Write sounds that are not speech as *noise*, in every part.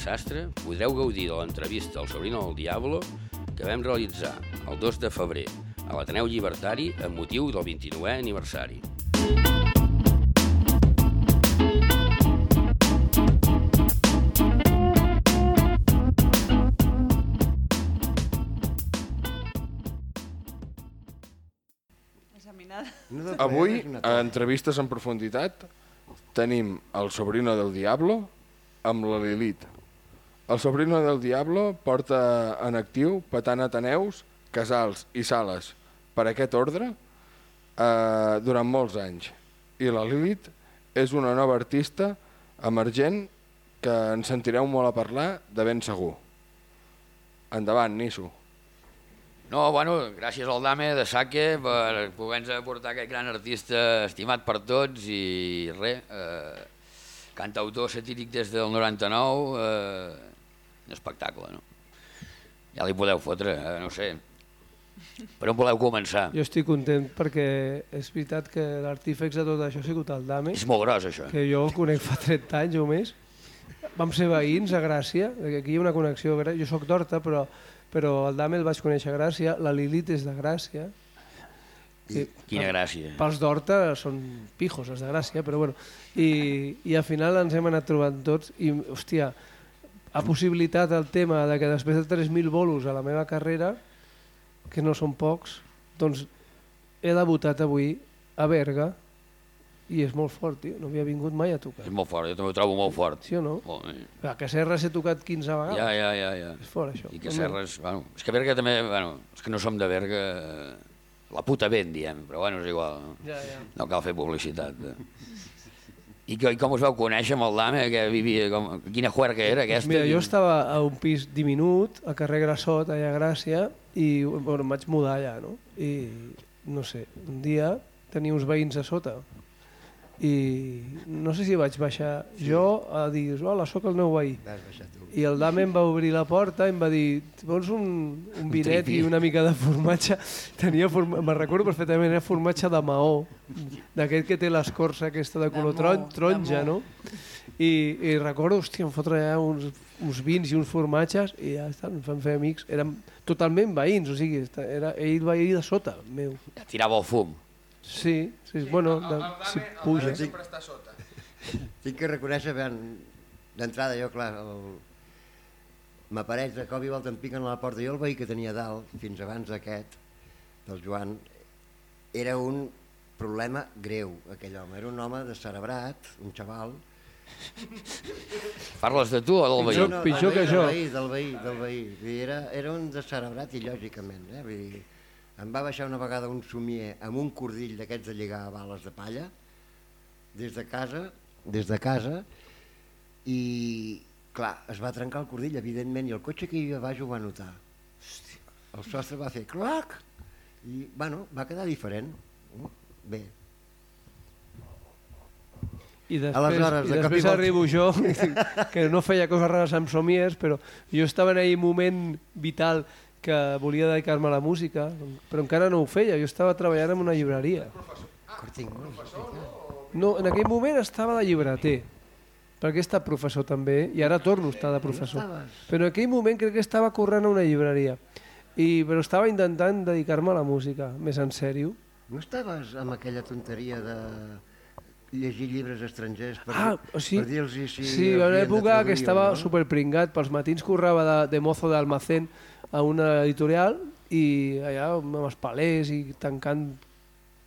Sastre podreu gaudir de l'entrevista al Sobrino del Diablo que vam realitzar el 2 de febrer a l'Ateneu Llibertari amb motiu del 29è aniversari. No Avui, a entrevistes en profunditat, tenim el Sobrino del Diablo amb la Lilith. El Sobrino del Diablo porta en actiu petant Ateneus, Casals i Sales per aquest ordre eh, durant molts anys. I la Lilith és una nova artista emergent que ens sentireu molt a parlar de ben segur. Endavant, Nisso. No, bueno, gràcies al Dame de Saque per poder-nos aportar aquest gran artista estimat per tots i res, eh, cantautor satíric des del 99, eh, un espectacle, no? Ja li podeu fotre, eh, no sé. Per on voleu començar? Jo estic content perquè és veritat que l'artífex de tot això ha sigut el Dame, És molt gros, això. que jo el conec fa 30 anys o més. Vam ser veïns a Gràcia, perquè aquí hi ha una connexió. Jo sóc d'Horta, però, però el Dame el vaig conèixer a Gràcia, la Lilith és de Gràcia. I, Quina gràcia. Pels d'Horta són pijos, els de Gràcia, però bueno. I, I al final ens hem anat trobant tots i, hòstia, ha possibilitat el tema de que després de 3.000 bolos a la meva carrera, que no són pocs, doncs he debutat avui a Berga i és molt fort, tio. No havia vingut mai a tocar. És molt fort, jo també ho trobo molt fort. Sí o no? Molt bé. A Cacerres he tocat 15 vegades. Ja, ja, ja, ja. És fort, això. I que Serres, bueno, és que Berga també, bueno, és que no som de Berga, eh, la puta vent, diem, però bueno, és igual, no, Ja, ja. no cal fer publicitat. Eh. I, que, I com us vau conèixer amb el Dame, que vivia, com, quina juerga era aquesta? Mira, jo estava a un pis diminut, a carrer Grassot, allà a Gràcia, i bueno, em vaig mudar allà, no? I, no sé, un dia tenia uns veïns a sota i no sé si vaig baixar jo a dir, hola, sóc el meu veí. Vas baixar tu. I el Dame em va obrir la porta i em va dir, vols un, un vinet i una mica de formatge? *laughs* Tenia forma... me'n recordo perfectament, era formatge de maó, d'aquest que té l'escorça aquesta de color De tron, taronja, no? I, I recordo, hòstia, em fotre allà uns, uns vins i uns formatges i ja està, ens vam fer amics. Érem totalment veïns, o sigui, era ell veí de sota, meu. Tirava el fum. Sí, sí, bueno, de, si puja. sempre està sota. Tinc que reconèixer, d'entrada jo, clar, el... m'apareix de cop i volta em piquen a la porta. Jo el veí que tenia dalt, fins abans d'aquest, del Joan, era un problema greu, aquell home. Era un home descerebrat, un xaval. Parles de tu o del veí? Pitjor- pitjor del que veí, jo. Del veí, del veí, del veí. Vull dir, Era, era un descerebrat i lògicament. Eh? Vull dir, em va baixar una vegada un somier amb un cordill d'aquests de lligar a bales de palla, des de casa, des de casa, i clar, es va trencar el cordill, evidentment, i el cotxe que hi havia baix ho va notar. Hòstia, el sostre va fer clac, i bueno, va quedar diferent. Bé, I després, Aleshores, de i després arribo jo, *laughs* que no feia coses rares amb somiers, però jo estava en aquell moment vital que volia dedicar-me a la música, però encara no ho feia, jo estava treballant en una llibreria. cortinc, No, en aquell moment estava de llibreter, perquè he estat professor també, i ara torno a estar de professor. Però en aquell moment crec que estava corrent a una llibreria, i, però estava intentant dedicar-me a la música, més en sèrio. No estaves amb aquella tonteria de llegir llibres estrangers per, Ah, o sí, per dir-los si sí, els una època que estava no? superpringat, pels matins corrava de, de mozo d'almacén a una editorial i allà amb els palers i tancant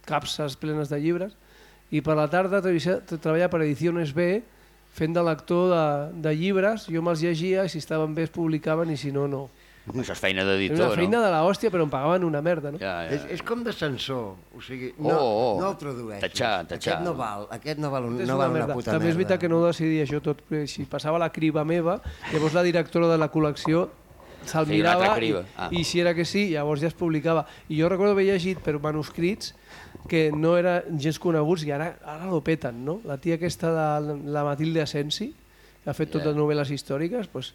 capses plenes de llibres i per la tarda treballa- treballava per Ediciones B fent de lector de, de llibres, jo me'ls llegia i si estaven bé es publicaven i si no, no. Això és feina Era d'editor, una feina no? de la hòstia però em pagaven una merda, no? Ja, És, ja. és com de censor, o sigui, no, Oh, oh. no el tradueixis. Tatxar, tatxar. Aquest no val, aquest no val, un, És no una val una merda. puta També és merda. veritat que no ho decidia això tot, perquè si passava la criba meva, llavors la directora de la col·lecció se'l una mirava i. Ah. i si era que sí, llavors ja es publicava. I jo recordo haver llegit per manuscrits que no eren gens coneguts i ara, ara lo peten, no? La tia aquesta de la Matilde Asensi, que ha fet Ja. totes novel·les històriques, doncs,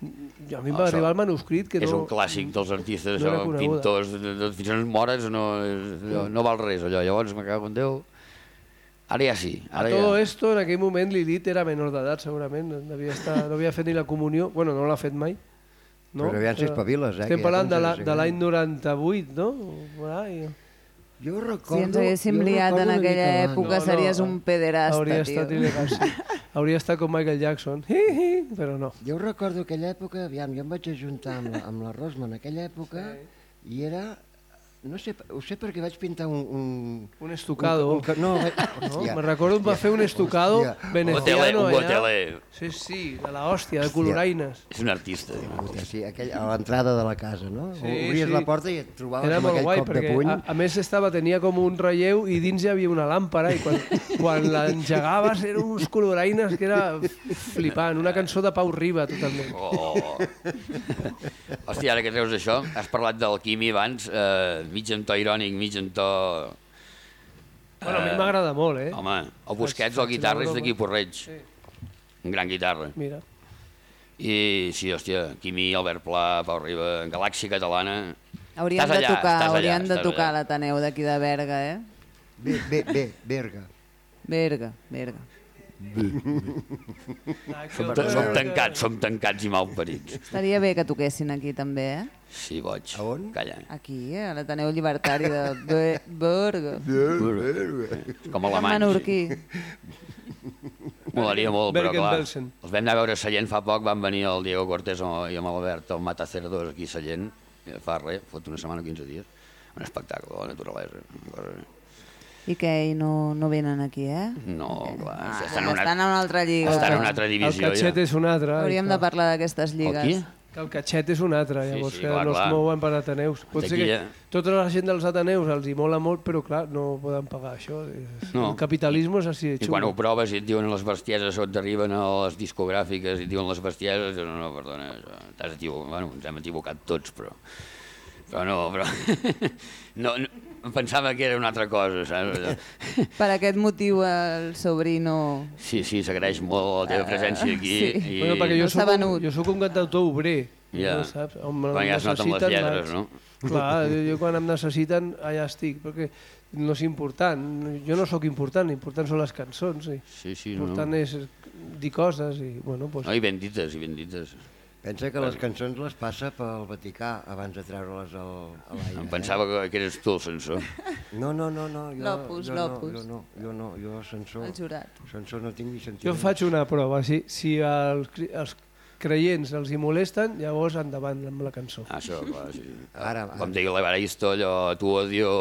a mi em va això arribar el manuscrit que És no... un clàssic dels artistes, no era això, pintors, fins on mores no, no, no val res allò, llavors me cago en Déu. Ara ja sí. A Ara todo ja... esto, en aquell moment, Lilith era menor d'edat, segurament. Devia estar, no havia fet ni la comunió. Bueno, no l'ha fet mai. No? Però aviam si espaviles, eh, Estem ja parlant de a l'any 98, no? O por ahí. Jo recordo... Si ens haguéssim liat en aquella època No, no, series un pederasta, Hauria tio. estat il·legal, sí. *laughs* Hauria estat com Michael Jackson. *laughs* Hi, hi, però no. Jo recordo aquella època, aviam, jo em vaig ajuntar amb la, amb la Rosma en aquella època i era... No sé, ho sé perquè vaig pintar un... Un, Un estucado. Un, un, ca- no, vaig, *laughs* No? hòstia, Me recordo que va fer un estucado hòstia. Gotele, veneciano un allà. gotele. Sí, sí, de la hòstia, de coloraines. És un artista. Puta, sí, aquell, a l'entrada de la casa, no? Sí, Obries sí. la porta i et trobaves Era amb aquell guai, cop de puny. a, a més estava, tenia com un relleu i dins hi havia una làmpara i quan, *laughs* quan l'engegaves eren uns coloraines que era flipant, una cançó de Pau Riba totalment. Oh. Hòstia, ara que treus això, has parlat del Quimi abans, eh, mig en to irònic, mig en to... Bueno, a mi m'agrada molt, eh? Home, el Busquets, el guitarra és d'aquí. Porreig. Sí. Un gran guitarra. Mira. I sí, hòstia, Quimi, Albert Pla, Pau Riba, Galàxia Catalana... Hauríem Estàs de allà, tocar, estàs allà, hauríem de tocar allà. l'Ateneu d'aquí de Berga, eh? Bé, bé, bé, Berga. Berga, Berga. Som, som tancats, som tancats i malparits. Estaria bé que toquessin aquí també, eh? Sí, boig. A on? Calla. Aquí, eh? a l'Ateneu Llibertari de Be- Berga. Com alemanys. menorquí. Molaria molt, però clar, els vam anar a veure a Sallent fa poc, van venir el Diego Cortés i amb l'Albert, el Matacerdos aquí a Sallent, eh, fa res, fot una setmana o 15 dies, un espectacle de la naturalesa. una I què, i no, no venen aquí, eh? No, clar, Ah, estan en una, estan en una altra lliga. estan en una altra El divisió. catxet ja. és un altre. ai, Hauríem de parlar d'aquestes El lligues. qui? Que el catxet és un altre, Sí, llavors sí, que clar, no clar. es mouen per Ateneus. Pot ser D'aquí que ja- tota la gent dels Ateneus els hi mola molt, però clar, no poden pagar això. No. El capitalisme és així de I xulo. quan ho proves i et diuen les bestieses on t'arriben a les discogràfiques i et diuen les bestieses, no, no, perdona, t'has equivocat, bueno, ens hem equivocat tots, però... Però no, però... *laughs* no, no, em pensava que era una altra cosa, saps? *laughs* Per aquest motiu el sobrino... Sí, sí, s'agraeix molt la teva presència aquí. sí. I... Bueno, perquè jo No soc, un, jo soc un cantautor obrer, Ja. no saps? On me Quan ja es noten les necessiten, lletres, vaig. no? Clar, jo, jo quan em necessiten allà estic, perquè no és important. Jo no sóc important, important són les cançons. I Sí, sí, no. important és dir coses i, bueno, doncs, No, i ben dites, i ben dites. Pensa que les cançons les passa pel Vaticà abans de treure-les al, a l'aire. Em pensava que, que eres tu el censor. Eh? No, no, no, no. Jo, L'Opus, jo l'Opus. No, jo no, jo no, jo censor. El jurat. Censor no tinc ni sentit. jo faig una prova. Si, si els, els creients els hi molesten, llavors endavant amb la cançó. Ah, això, clar, sí. Ara, ara. Com digui l'Evaristo, allò, tu odio,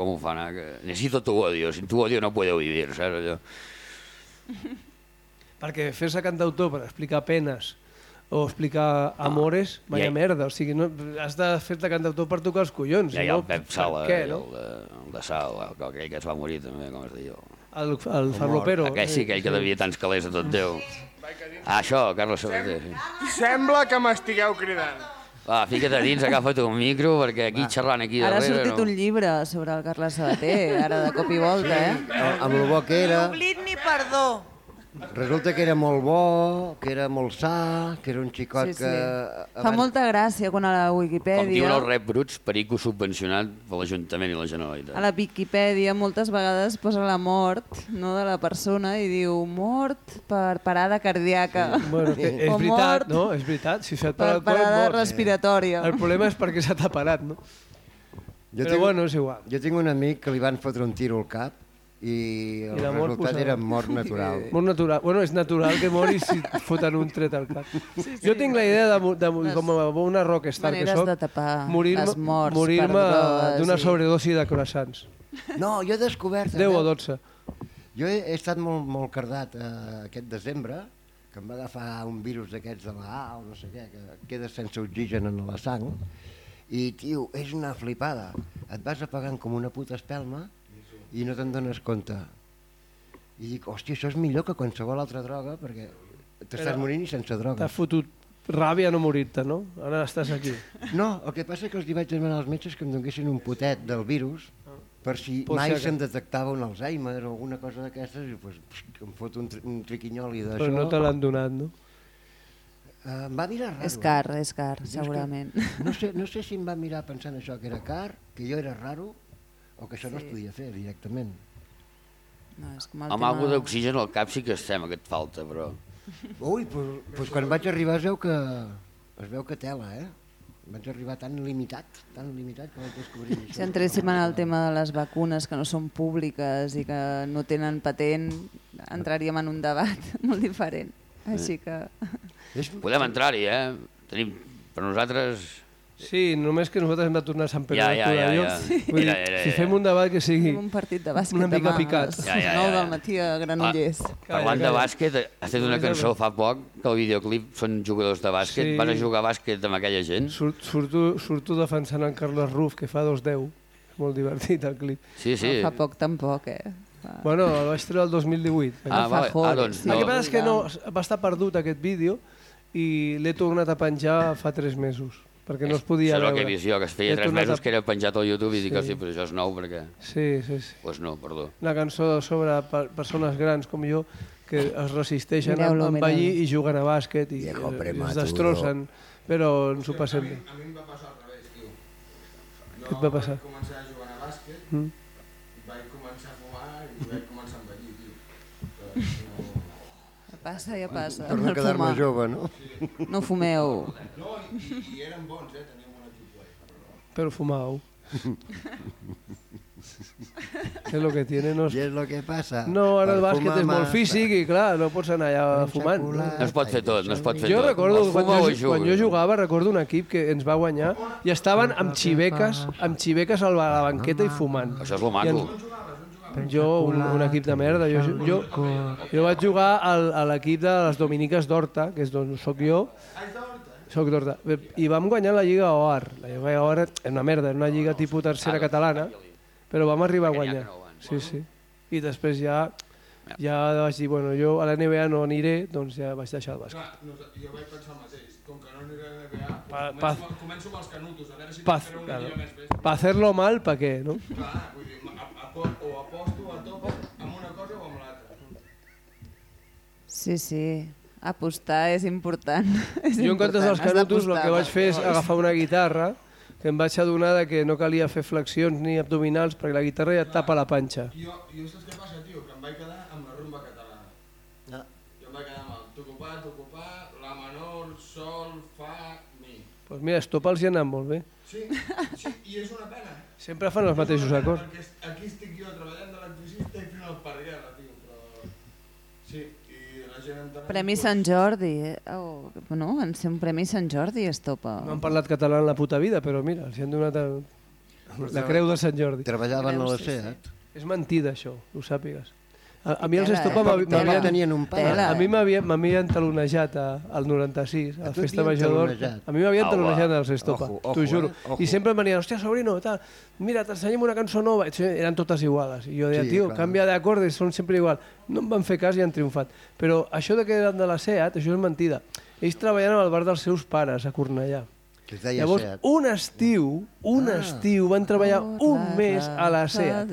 com ho fan? eh? Que necesito tu odio, sin tu odio no puedo vivir, saps allò? Perquè fer-se cantautor per explicar penes o explicar amores, Ah, vaya ahí- merda. O sigui, no, has de fer-te cantautor per tocar els collons. Ja si hi ha no, el Pep Sala, Què, el, no? de, el de Sal, el, aquell que es va morir també, com es diu. El, el farlopero. Aquell sí, aquell que devia tants calés a tot Déu. Ah, això, Carlos Sabater. Sí. Sembla que m'estigueu cridant. Va, fica't a dins, agafa't un micro, perquè aquí xerrant aquí Ara ha darrere... sortit no. un llibre sobre el Carles Sabater, ara de cop i volta, eh? Amb, amb el bo que era, Oblit ni perdó. Resulta que era molt bo, que era molt sa, que era un xicot Sí, sí. que... Fa molta gràcia quan a la Com diuen Wikipedia, els rep bruts, perico subvencionat per l'Ajuntament i la Generalitat. a la Wikipedia moltes vegades posa la mort no, de la persona i diu mort per parada cardíaca, Bueno, *laughs* que és O veritat, mort. no? És veritat. Si se't per para el cor, parada mors. respiratòria. El problema és perquè se t'ha parat, no? Jo Però bueno, és igual. Jo tinc un amic que li van fotre un tiro al cap i el I mort resultat posava- era mort natural. *laughs* Molt natural. Bueno, és natural que moris si et foten un tret al cap. Jo tinc la idea de, de, Les com a una rockstar que soc, de tapar morir-me les morts per morir d'una i- sobredosi de croissants. No, jo he descobert... 10 o també- 12. Jo he, he estat molt, molt cardat eh, aquest desembre, que em va agafar un virus d'aquests de la A o no sé què, que quedes sense oxigen en la sang, i, tio, és una flipada. Et vas apagant com una puta espelma i no te'n dones compte. I dic, hòstia, això és millor que qualsevol altra droga, perquè t'estàs morint i sense droga. T'ha fotut ràbia no morir-te, no? Ara estàs aquí. *laughs* No, el que passa és que els hi vaig demanar als metges que em donguessin un potet del virus per si Pot mai que- se'm detectava un Alzheimer o alguna cosa d'aquestes i pues, pss, em fot un, tri un triquinyoli d'això. Però no te l'han donat, no? Eh, em va mirar raro. És car, és car, que segurament. No sé, no sé si em va mirar pensant això, que era car, que jo era raro, o que això no es podia fer directament. No, és com el Amb tema... aigua d'oxigen al cap sí que estem, que et falta, però... *laughs* Ui, doncs, doncs quan vaig arribar es veu que, es veu que tela, eh? Vaig arribar tan limitat, tan limitat que vaig descobrir Si això. entréssim en el tema de les vacunes que no són públiques i que no tenen patent, entraríem en un debat *laughs* molt diferent. Així que... Podem entrar-hi, eh? Tenim, per nosaltres... Sí, només que nosaltres hem de tornar a Sant Pere Ja, de ja, ja, ja. Vull dir, Era, era, si era. fem un debat que sigui... Fem un partit de bàsquet Una mica demà picat. a les Ja, ja, 9 ja. del matí a Granollers. Ah, parlant de bàsquet, has fet una cançó fa poc, que el videoclip són jugadors de bàsquet. Sí. Vas a jugar a bàsquet amb aquella gent? Sur, surto, surto defensant en Carles Ruf, que fa 2-10. És molt divertit el clip. Sí, sí. Fa poc tampoc, eh? Fa... Bueno, el vaig treure el 2018. Ah, vale. joder, ah, doncs sí. El no. que passa és que no, va estar perdut aquest vídeo i l'he tornat a penjar fa 3 mesos, perquè no es podia Això és el que he veure. vist jo, que es feia He tres tornat a- mesos que era penjat al YouTube i dic, Sí. hosti, però això és nou perquè... Sí, sí, sí. Doncs no, perdó. Una cançó sobre per persones grans com jo que es resisteixen a envellir i juguen a bàsquet i Viejo eh, prematuro. es destrossen, però ens ho passem bé. A mi em va passar al revés, tio. Què et va passar? vaig començar a jugar a bàsquet, Mm. vaig començar a fumar i vaig començar a envellir, tio. Però no... passa, ja passa. a El quedar-me jove, no? No fumeu. No, i, i eren bons, eh? Teníem un equip guai. Però... Fumau. és el que tiene. No, I és... el que passa. no ara el Per bàsquet és molt físic i clar, no pots anar allà fumant. No es pot fer tot, no es pot fer Jo tot. recordo, quan jo, quan jo jugava, recordo un equip que ens va guanyar i estaven amb xiveques, amb xiveques a la banqueta i fumant. Això és lo I maco. ens- Jo, un, un equip de merda, jo, jo, jo vaig jugar al, a l'equip de les Dominiques d'Horta, que és d'on soc jo, soc d'Horta, i vam guanyar la Lliga OAR. La Lliga OAR és una merda, era una lliga tipus tercera catalana, però vam arribar a guanyar. Sí, sí. I després ja, ja vaig dir, bueno, jo a la NBA no aniré, doncs ja vaig deixar el bàsquet. Clar, no, jo vaig pensar el mateix. Com que no aniré a NBA, Pa- doncs pa- començo, començo amb els canutos, a veure si Pa, puc fer una claro. més bèstia. Pa hacerlo mal, pa què, no? Clar, vull dir, o aposto a tope amb una cosa o amb l'altra. Sí, sí. Apostar és important. *laughs* és Jo en comptes dels canutos el que vaig fer és agafar una guitarra que em vaig adonar de que no calia fer flexions ni abdominals perquè la guitarra ja et tapa la panxa. Jo, jo saps què passa, tio? Que em vaig quedar amb la rumba catalana. Ah. Jo em vaig quedar amb el tocopà, tocopà, la menor, sol, fa, mi. Doncs pues mira, estopa els hi ha anat molt bé. Sí, sí, i és una pena. Sempre fan els mateixos acords. Est- aquí estic jo treballant d'electricista i fent el parguela, tio, però... Sí, i la gent entenent... Premi Sant Jordi. eh? Oh, no, en ser un Premi Sant Jordi es topa. No han parlat català en la puta vida, però mira, els han donat el... la creu de Sant Jordi. Treballaven a la sí, sí. SEAT. És mentida, això, ho sàpigues. A, a mi els estopa eh? m'havien tenien un pare. Tela. A mi m'havia- m'havien talonejat a- al 96, a A festa major talonejat? A mi m'havien Au, talonejat als Estopa, t'ho juro. eh? Ojo. I sempre em venien, hòstia, sobrino, tal, mira, t'ensenyem una cançó nova. I eren totes iguales. I jo deia, Sí, tio, clar. canvia d'acordes, són sempre igual. No em van fer cas i han triomfat. Però això de que eren de la SEAT, això és mentida. Ells treballaven al bar dels seus pares, a Cornellà. Que es deia Llavors, SEAT. un estiu, un Ah. estiu, van treballar un mes a la SEAT.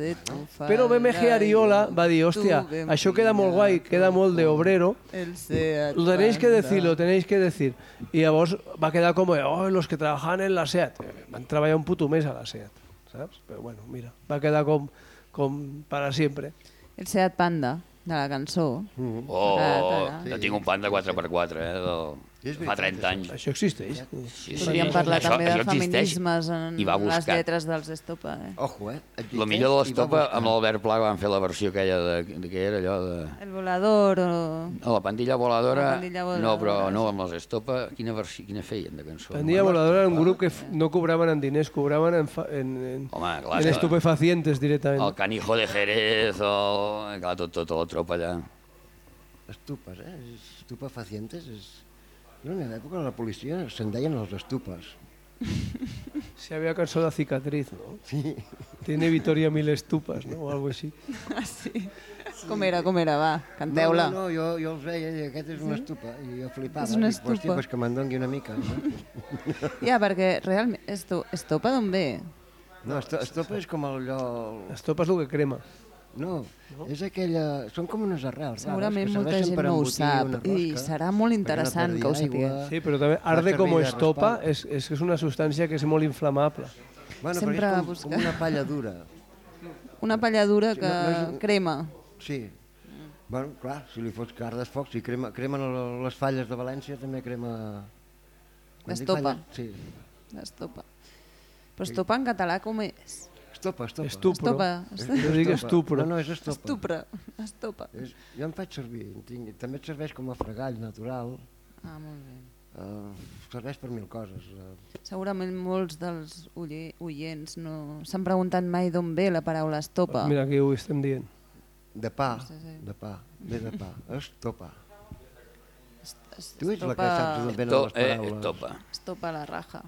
Però BMG Ariola va dir, hòstia, això queda molt guai, queda molt de obrero, El Seat. lo tenéis que decir, lo tenéis que decir. I llavors va quedar com, oh, los que trabajan en la SEAT. Eh, Van treballar un puto mes a la SEAT, saps? Però bueno, mira, va quedar com, com para siempre. El Seat Panda, de la cançó. Oh, Ah, jo tinc un pan de 4x4, eh, del... És fa veritat, 30 anys. Això existeix. Sí, Podríem parlar Això- també de això existeix feminismes en i va les buscat. lletres dels Estopa. Eh? Ojo, eh? La millor de l'estopa, buscar. amb l'Albert Pla van fer la versió aquella de, de què era allò de... El volador o... No, la pandilla voladora, La pandilla no, voladora, però no, amb les estopa, quina, versió, quina feien de cançó? Pandilla Voladora era un grup que no cobraven en diners, cobraven en, fa- en, en, Home, clar, en estupefacientes directament. el canijo de Jerez, o... clar, tot, tota la tropa allà. Estupes, eh? Estupefacientes. És... En una època la policia se'n deien els estupes. *laughs* Si havia cançó de cicatriz, no? Sí. Tiene Vitoria mil estupas, no? O algo així. Ah, sí. Com era, com era, va, No, canteu-la. no, no, jo, jo els veia i aquest és una estupa. I jo flipava. És una Dic, hòstia, estupa. pues que me'n doni una mica. No, *laughs* Ja, perquè realment, esto, Estopa d'on ve? no esto- estopa és com allò... Estopa és el que crema. No, és aquella... Són com unes arrels Segurament rares que molta gent no ho sap i serà molt no interessant perdi que ho sapigueu. Sí, però també arde com estopa és, és, és una substància que és molt inflamable. Bueno, Sempre però és com, buscar. com una palla dura. Una palladura Sí, que no- no és- crema. Sí. Bueno, clar, si li fots cardes foc, si crema, cremen les falles de València també crema... Estopa. Sí. Estopa. Però estopa en català com és? Estopa, estopa. Estupro. Estopa. Jo dic estupro. No, no, és estopa. Estupre. Estopa. És, jo en faig servir, en tinc, també et serveix com a fregall natural, Ah, molt bé. uh, serveix per mil coses. Uh, Segurament molts dels oie- oients no s'han preguntat mai d'on ve la paraula estopa. Mira, aquí ho estem dient. de pa, Sí, sí. de pa, ve de pa, *laughs* estopa. Es- Tu ets la que estopa- saps d'on venen les eh, paraules. topa. Estopa la raja.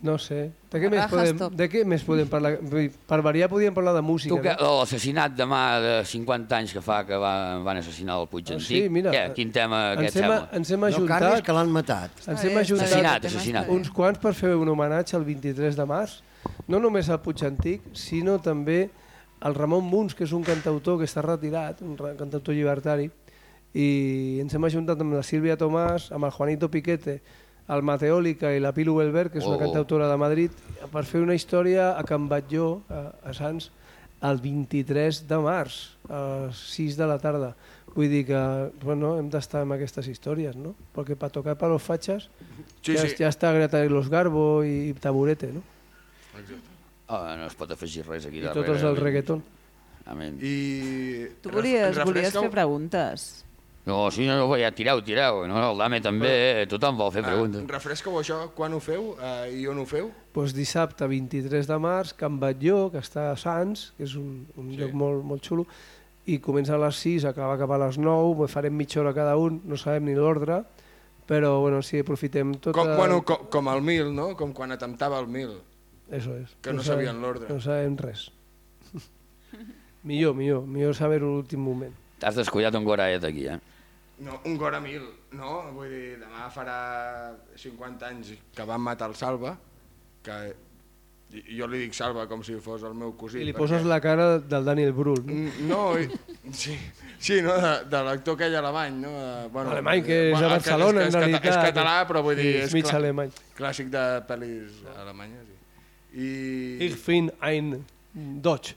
No sé. De què, més podem, de què més podem parlar? Vull dir, Per variar podíem parlar de música. Tu, que, no? l'assassinat demà de 50 anys que fa que va, van assassinar el Puig Ah, Antic, sí, mira, què, quin tema ens hem, sembla? ens hem No ajuntat, que l'han matat. ens hem bé, ajuntat Assassinat, assassinat. uns quants per fer un homenatge al 23 de març, no només al Puig Antic, sinó també al Ramon Muns, que és un cantautor que està retirat, un ra- cantautor llibertari, i ens hem ajuntat amb la Sílvia Tomàs, amb el Juanito Piquete, el Mateòlica i la Pilu Belver, que és una Oh. cantautora de Madrid, per fer una història a Can Batlló, a, a Sants, el 23 de març, a les 6 de la tarda. Vull dir que bueno, hem d'estar amb aquestes històries, no? Perquè per tocar per los fachas Sí, ja, sí. ja està Greta i los Garbo i Taburete, no? Oh, no es pot afegir res aquí I darrere. tots els del reggaeton. Amén. I... Tu volies, volies fer preguntes. No, sí, no, no, ja tireu, tireu. No, el Dame també, eh, tothom vol fer preguntes. Ah, refresca-ho això, quan ho feu eh, i on ho feu? Pues dissabte 23 de març, Can Batlló, que està a Sants, que és un, un Sí. lloc molt, molt xulo, i comença a les 6, acaba cap a les 9, farem mitja hora cada un, no sabem ni l'ordre, però bueno, sí, aprofitem tot... Com, bueno, com, com el mil, no? Com quan atemptava el mil. Eso es. que no sabem- sabien l'ordre. No sabem res. *laughs* millor, millor, millor saber-ho a l'últim moment. T'has descuidat un goraet aquí, eh? No, un gora mil, no? Vull dir, demà farà 50 anys que van matar el Salva, que jo li dic Salva com si fos el meu cosí. I li perquè- poses la cara del Daniel Brühl. No? Mm, No, i- sí, sí no, de, de l'actor aquell alemany, no? Eh, Bueno, Alemany, que és bueno, a Barcelona, és, en és, realitat. És català, però vull dir, Sí, és, és mig alemany. clàssic de pel·lis alemanyes. Sí. I, Ich bin ein Deutsch.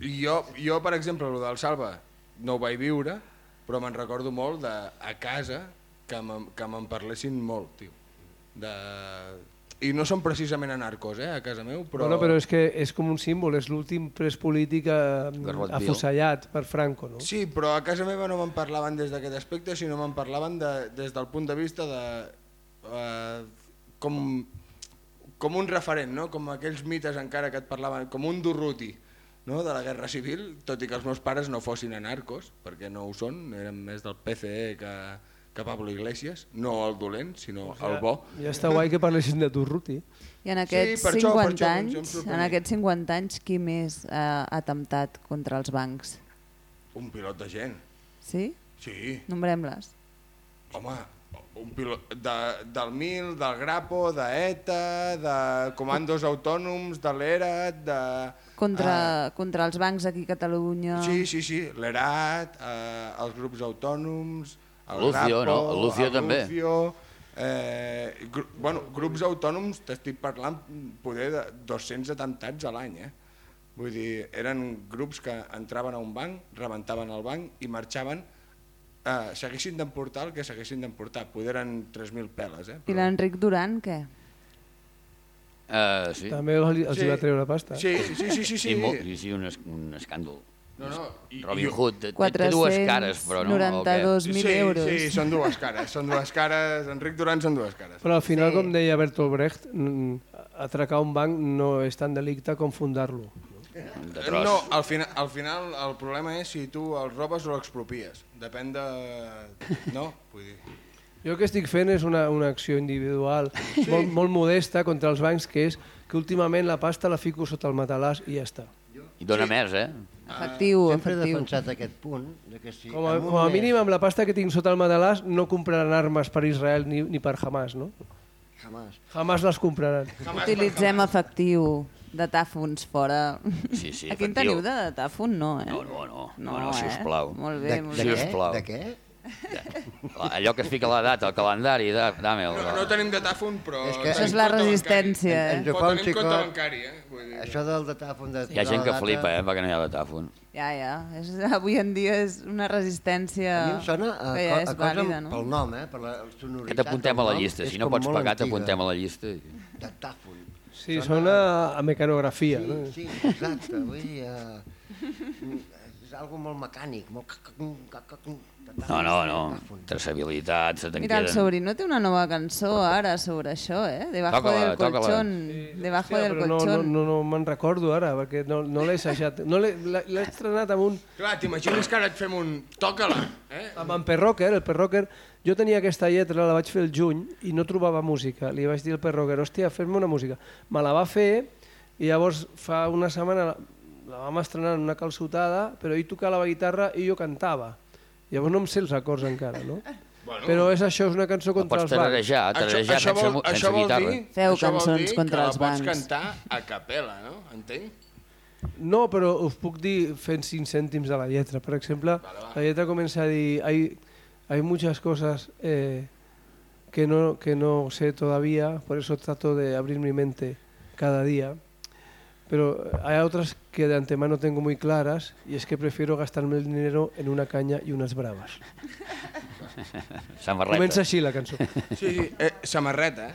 i jo, jo, per exemple, el del Salva no ho vaig viure, però me'n recordo molt de, a casa que me'n que me'n parlessin molt, tio. De... I no són precisament anarcos, eh, a casa meu, però... Bueno, però és que és com un símbol, és l'últim pres polític eh, Garrot vil. afusellat per Franco, no? Sí, però a casa meva no me'n parlaven des d'aquest aspecte, sinó me'n parlaven de, des del punt de vista de... Eh, com, com un referent, no? com aquells mites encara que et parlaven, com un durruti no? de la Guerra Civil, tot i que els meus pares no fossin anarcos, perquè no ho són, eren més del PCE que, que Pablo Iglesias, no el dolent, sinó el bo. Ja està guai que parlessin de Turruti. I en aquests això, per 50 això, em anys, en aquests 50 anys, qui més ha atemptat contra els bancs? Un pilot de gent, Sí? sí. Nombrem-les. Home, un pilot de, del Mil, del Grapo, d'ETA, de comandos autònoms, de l'ERAT, de... Contra, contra els bancs aquí a Catalunya. Sí, sí, sí, l'ERAT, eh, els grups autònoms, el Lucio, Grapo, no? El Lucio el també. Lucio, eh, gru bueno, grups autònoms, t'estic parlant poder de 200 atemptats a l'any, eh? Vull dir, eren grups que entraven a un banc, rebentaven el banc i marxaven eh, s'haguessin d'emportar el que s'haguessin d'emportar. Poder eren 3.000 peles, eh? I l'Enric Duran, què? Uh, sí. També els, els Sí. hi va treure pasta. Sí, sí, sí, sí, sí. Sí, molt, sí, sí un, es, un escàndol. No, no, i- Robin i- Hood té, té dues cares, però no? o què? 492.000 sí, euros. Sí, són dues cares, són dues cares. Enric Duran són dues cares. Però al final, Sí. com deia Bertolt Brecht, atracar un banc no és tan delicte com fundar-lo. No, al final, al final el problema és si tu el robes o l'expropies. Depèn de... No? Vull dir... Jo el que estic fent és una, una acció individual *laughs* sí. molt, molt modesta contra els bancs, que és que últimament la pasta la fico sota el matalàs i ja està. I dona més, eh? Efectiu, Sempre he efectiu. defensat aquest punt, de que si Com a, com a mes- mínim, amb la pasta que tinc sota el matalàs no compraran armes per Israel ni, ni per Hamas, no? Jamás. Jamás les compraran. Utilitzem efectiu. Datàfons fora. Sí, sí, Aquí en teniu de datàfon? No, eh? No, no, no, no, no, sisplau. Eh? Molt De, bé, de, molt Sí, bé. què? de què? Allò que es fica la data, el calendari, da. No, no tenim datàfon, però... És que- Això és la compte resistència, eh? eh? Fa un tenim compte xicot. bancari, eh? Vull dir... Això del datàfon de... Hi ha gent que data, flipa, eh, perquè no hi ha datàfon. Ja, ja. És, avui en dia és una resistència A mi em sona a, que co- ja a és cosa vàlida, no? pel nom, eh? Per la sonoritat Que t'apuntem a la llista, si no pots pagar t'apuntem a la llista. Datàfon. Sí, sona a mecanografia. Sí, no? sí, exacte. Vull dir, uh, algo molt mecànic, molt... No, no, no, traçabilitat, se Mira, el sobrino té una nova cançó ara sobre això, eh? Debajo del colchón. Debajo Hòstia, del però no, no, colchón. no, no me'n recordo ara, perquè no, no l'he assajat. No l'he estrenat amb un... Clar, t'imagines que ara et fem un... Toca-la, eh? Amb en Perrocker, el Perrocker, jo tenia aquesta lletra, la vaig fer el juny i no trobava música. Li vaig dir al Perrocker, hòstia, fes-me una música. Me la va fer i llavors fa una setmana la vam estrenar en una calçotada, però ell tocava la guitarra i jo cantava. Llavors no em sé els acords encara, no? Bueno, Però és això, és una cançó contra els bancs. tararejar, tararejar sense, vol, això sense vol guitarra. dir, Feu això vol dir contra que els la pots bancs. cantar a capella, no? Entenc? No, però us puc dir fent 5 cèntims de la lletra. Per exemple, la lletra comença a dir hay, hay muchas cosas eh, que, no, que no sé todavía, por eso trato de abrir mi mente cada día. Pero hay otras que de antemano tengo muy claras y es que prefiero gastarme el dinero en una caña y unas bravas. Samarreta. Comença així la cançó. Sí, sí, eh, samarreta, eh?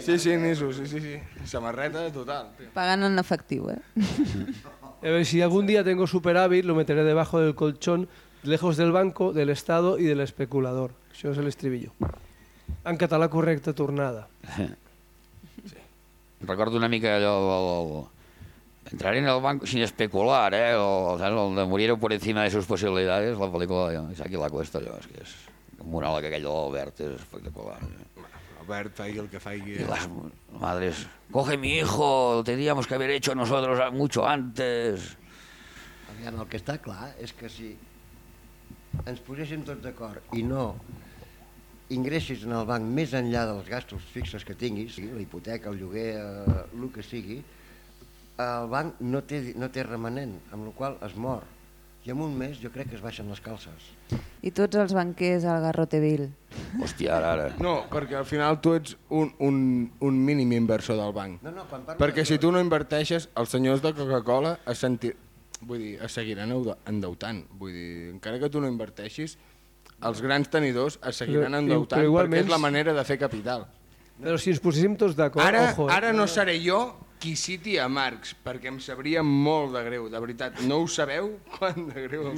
Sí, sí, Niso, sí, sí, sí. Samarreta total, tio. Pagant en efectiu, eh? A ver, si algún día tengo superávit, lo meteré debajo del colchón, lejos del banco, del Estado y del especulador. Això és l'estribillo. En català correcte, tornada. *laughs* Recordo una mica allò del... Entrar en el banco sin especular, eh? O, ¿sabes? el de morir por encima de sus posibilidades, la pel·lícula de Isaac i la Cuesta, allò, és que és... Un monòleg aquell de l'Albert és espectacular. Eh? Albert, faci el que faci. Y las madres, coge mi hijo, lo tendríamos que haber hecho nosotros mucho antes. Aviam, el que està clar és que si ens poséssim tots d'acord i no ingressis en el banc més enllà dels gastos fixos que tinguis, la hipoteca, el lloguer, eh, el que sigui, el banc no té, no té remanent, amb la qual es mor. I en un mes jo crec que es baixen les calces. I tots els banquers al Garroteville. Hòstia, ara, ara. No, perquè al final tu ets un, un, un mínim inversor del banc. No, no, quan parlo Perquè de si tu no inverteixes, els senyors de Coca-Cola es, sentir, vull dir, es seguiran endeutant. Vull dir, encara que tu no inverteixis, els grans tenidors es seguiran Però- endeutant però igualment- perquè és la manera de fer capital. Però si ens poséssim tots d'acord, Ara, ojo, eh? ara no seré jo qui citi a Marx, perquè em sabria molt de greu, de veritat. No ho sabeu *laughs* quant de greu.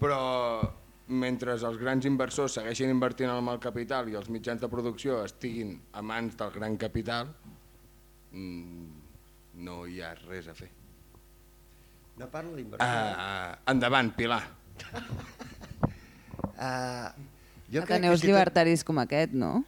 Però mentre els grans inversors segueixin invertint en el capital i els mitjans de producció estiguin a mans del gran capital, mm, no hi ha res a fer. No parlo d'inversió. Uh, endavant, Pilar. *laughs* Uh, jo crec Ateneus que si tot- llibertaris com aquest, no?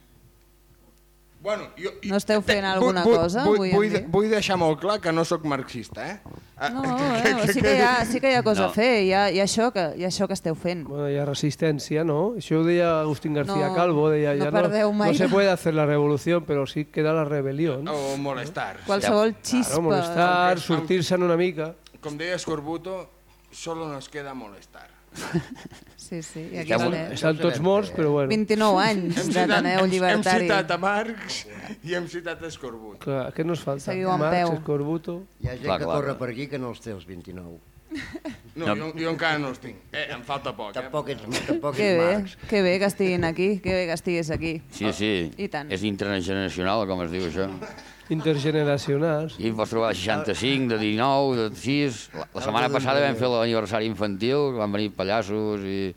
Bueno, jo, No esteu fent vull- alguna vull, cosa Vull, vull, dia? vull deixar molt clar que no sóc marxista, eh? Ah, No, eh? sí, que hi ha, sí que hi ha cosa No. a fer, hi ha, hi ha, això, que, hi ha això que esteu fent. Bueno, hi ha resistència, ¿no? Això ho deia Agustín García No, Calvo, deia, no ya perdeu mai no se de- puede hacer la revolución, però sí queda la rebelión. O molestar. Qualsevol xispa... Claro, molestar, sortir-se'n una mica. Com deia Scorbuto, solo nos queda molestar. *laughs* Sí, sí, i aquí Estem- estem. Estan tots morts, però bueno. 29 anys d'Ateneu hem, hem Llibertari. citat a Marx i hem citat a Scorbuto. Clar, què nos falta? Seguiu en Marx, peu. Escorbuto... Hi ha gent Clar, que clar, corre clar. per aquí que no els té els 29. No, jo, jo encara no els tinc. Eh, em falta poc, eh? Tampoc ets, tampoc Que ets bé, Marx. que bé que estiguin aquí, que bé que estigués aquí. Sí, sí. I tant. És intergeneracional, com es diu això. Intergeneracionals. I em vas trobar de 65, de 19, de 6... La, la setmana passada vam fer l'aniversari infantil, van venir pallassos i,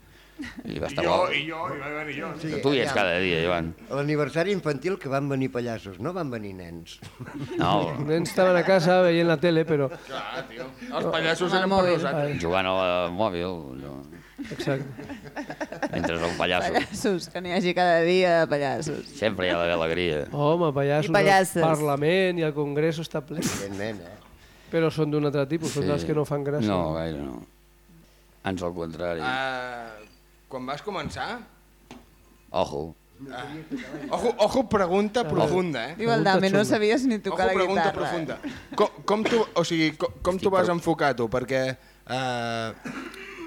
i va I estar jo, bo. i jo, i vaig venir jo. Sí, Tu hi ets aviam. cada dia. A l'aniversari infantil que van venir pallassos, no van venir nens. *laughs* No, Els nens estaven a casa veient la tele, però... Clar, tio. Els pallassos eren per nosaltres. jugant al mòbil, allò, Exacte. mentre el pallasso. Pallassos, que n'hi hagi cada dia de pallassos. Sempre hi ha d'haver alegria. Home, pallassos, I el Parlament i el Congreso està ple. Evidentment, eh? Però són d'un altre tipus, són Sí. dels que no fan gràcia. No, gaire no. Ans al contrari. Uh, quan vas començar... Ojo. Ojo, ojo pregunta profunda, eh? Diu el Dame, no sabies ni Ojo, tocar la pregunta guitarra. profunda. Com, com tu, o sigui, com, com tu vas enfocar tu? Perquè, eh,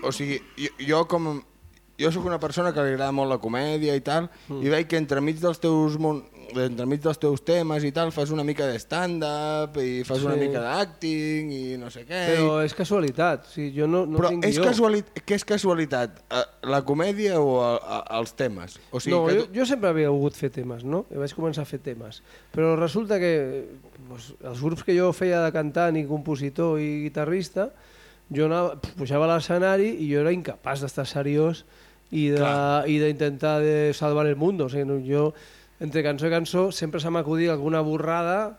o sigui, jo, jo com... Jo sóc una persona que li agrada molt la comèdia i tal, mm. i veig que entremig dels teus mon... entremig dels teus temes i tal fas una mica de stand-up i fas sí. una mica d'acting i no sé què. Però és casualitat, o sigui, jo no, no Però tinc és guió. casualitat, què és casualitat? Eh, La comèdia o a, a, els temes? O sigui, no, que jo, jo sempre havia volgut fer temes, no? I vaig començar a fer temes. Però resulta que doncs, els grups que jo feia de cantant i compositor i guitarrista, jo anava, pujava a l'escenari i jo era incapaç d'estar seriós i de- i d'intentar de, de salvar el mundo. O sigui, jo, entre cançó i cançó, sempre se m'acudia alguna borrada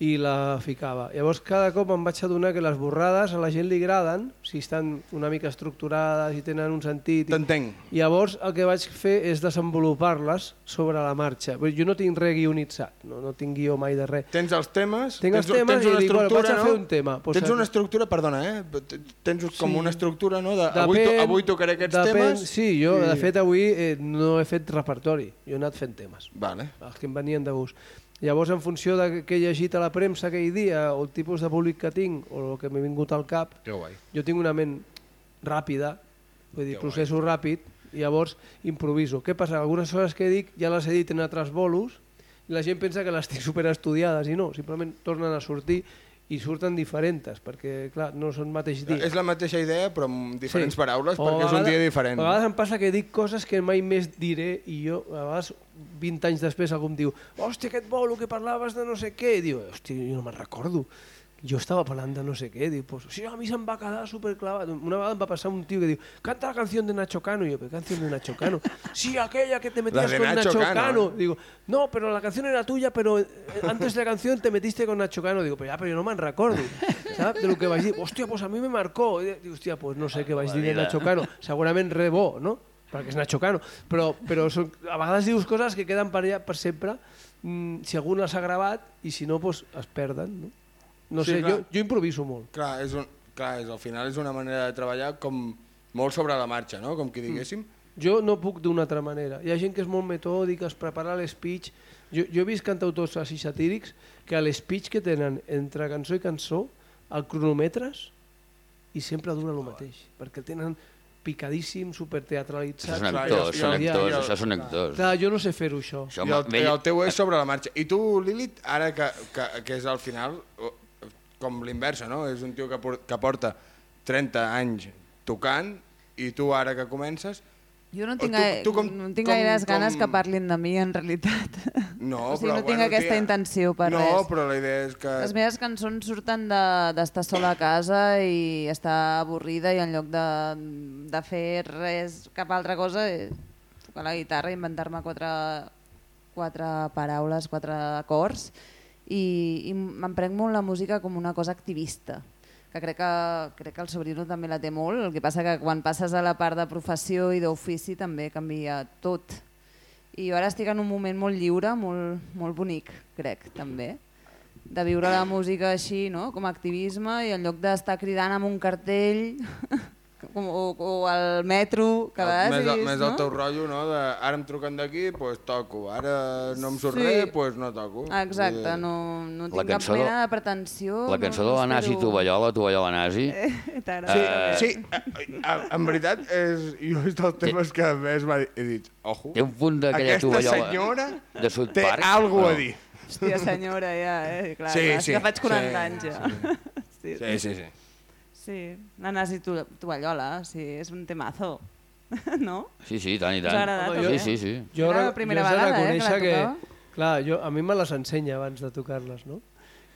i la ficava. Llavors cada cop em vaig adonar que les borrades a la gent li agraden, si estan una mica estructurades i tenen un sentit. i- T'entenc. Llavors el que vaig fer és desenvolupar-les sobre la marxa. Jo no tinc res guionitzat, no, no tinc guió mai de res. Tens els temes, Tinc els tens, temes tens i una dic, bueno, estructura, vaig a no? fer un tema. Pues, tens una estructura, perdona, eh? Tens com Sí. una estructura, no? De, avui, to, avui tocaré aquests depèn, temes. Sí, jo i- de fet avui eh, no he fet repertori, jo he anat fent temes, Vale. els que em venien de gust. Llavors, en funció de què he llegit a la premsa aquell dia, o el tipus de públic que tinc, o el que m'he vingut al cap, jo tinc una ment ràpida, vull dir, processo ràpid, i llavors improviso. Què passa? Algunes coses que dic ja les he dit en altres bolos i la gent pensa que les tinc superestudiades i no, simplement tornen a sortir i surten diferents, perquè clar, no són mateix dia. És la mateixa idea, però amb diferents Sí. paraules, O perquè a és un vegades- dia diferent. A vegades em passa que dic coses que mai més diré i jo, a vegades, 20 anys després, algú em diu hòstia, aquest bolo que parlaves de no sé què. I diu, hòstia, jo no me'n recordo. Jo estava parlant de no sé què. Diu, pues, sí, a mi se'm va quedar superclavat. Una vegada em va passar un tio que diu, canta la canción de Nacho Cano. I jo, ¿qué canción de Nacho Cano? *laughs* sí, aquella que te metías con Nacho Nacho, Cano, Cano. Digo, no, pero la canción era tuya, pero eh, antes de la canción te metiste con Nacho Cano. Digo, pero ya, pero yo no me'n recordo. Saps? De lo que vaig dir. Hòstia, pues a mi me marcó. Dic, hòstia, pues no sé què vaig dir de Nacho Cano. Segurament re bo, no? Perquè és Nacho Cano. Però, però són, a vegades dius coses que queden per allà per sempre, mm, si algú les ha gravat, i si no, pues, es perden, no? No Sí, sé, clar. jo, jo improviso molt. Clar, és un, clar és, al final és una manera de treballar com molt sobre la marxa, no? Com que diguéssim. Jo no puc d'una altra manera. Hi ha gent que és molt metòdica, es prepara l'speech. Jo, jo he vist cantautors així satírics que a l'speech que tenen entre cançó i cançó, el cronometres i sempre dura el mateix, perquè el tenen picadíssim, superteatralitzat. Són actors, són actors, això són actors. Clar, jo no sé fer-ho, això. Això I el, el teu és sobre la marxa. I tu, Lilith, ara que, que, que és al final, com l'inversa, no? És un tio que, que porta 30 anys tocant i tu ara que comences... Jo no tinc, tu- tu com- no tinc com- gaires ganes com- que parlin de mi, en realitat. No, *laughs* o sigui, però, no tinc bueno, aquesta tia, intenció per no, res. però la idea és que... Les meves cançons surten de- d'estar sola a casa i estar avorrida i en lloc de, de fer res, cap altra cosa, tocar la guitarra, inventar-me quatre, quatre paraules, quatre acords i, i m'emprec molt la música com una cosa activista que crec que, crec que el sobrino també la té molt, el que passa que quan passes a la part de professió i d'ofici també canvia tot. I jo ara estic en un moment molt lliure, molt, molt bonic, crec, també de viure la música així, no? com a activisme, i en lloc d'estar cridant amb un cartell *laughs* o, o al metro, que a El- més, el, més no? el teu rotllo, no? De, ara em truquen d'aquí, doncs pues toco. Ara no em surt Sí. res, doncs no toco. Exacte, dir, no, no La tinc cap de- mena de pretensió. La cançó de no, la no Nasi espero- Tovallola, Tovallola Nasi, *laughs* T'agrada? Eh, Sí, eh, eh, en veritat, és, jo és dels temes que més m'ha dit, he dit, ojo, té un punt d'aquella aquesta tovallola senyora de South té Park. alguna a dir. Hòstia, senyora, ja, eh? Clar, Sí, clar, sí, que faig 40 sí, anys ja. *laughs* Sí, Sí, sí, sí. sí. La Nasi tu, Tovallola, sí, és un temazo. *laughs* no? Sí, sí, tant i Us ha tant. agradat, Home, jo-? Sí, sí, sí. Jo, Era la primera jo vegada, eh, que que, clar, jo, a mi me les ensenya abans de tocar-les, no?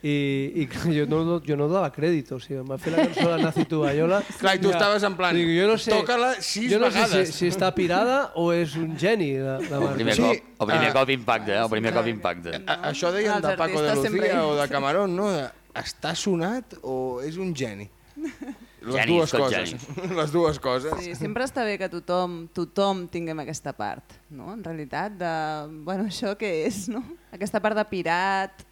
I, i jo, no, no, jo no dava crèdit, o sigui, em va fer la cançó de Nazi Tovallola. *laughs* Clar, i tu estaves en plan, dic, jo no sé, toca-la sis jo no sé vegades. si, si està pirada o és un geni, la, la El primer, Sí, cop, el primer ah. cop impacte, eh? el primer cop impacte. A, això deien de Paco de artistes sempre Lucía o de Camarón, no? Està sonat o és un geni? *laughs* Les Genis, dues coses. *laughs* Les dues coses. Sí, sempre està bé que tothom, tothom tinguem aquesta part, no? En realitat, de, bueno, això què és, no? Aquesta part de pirat,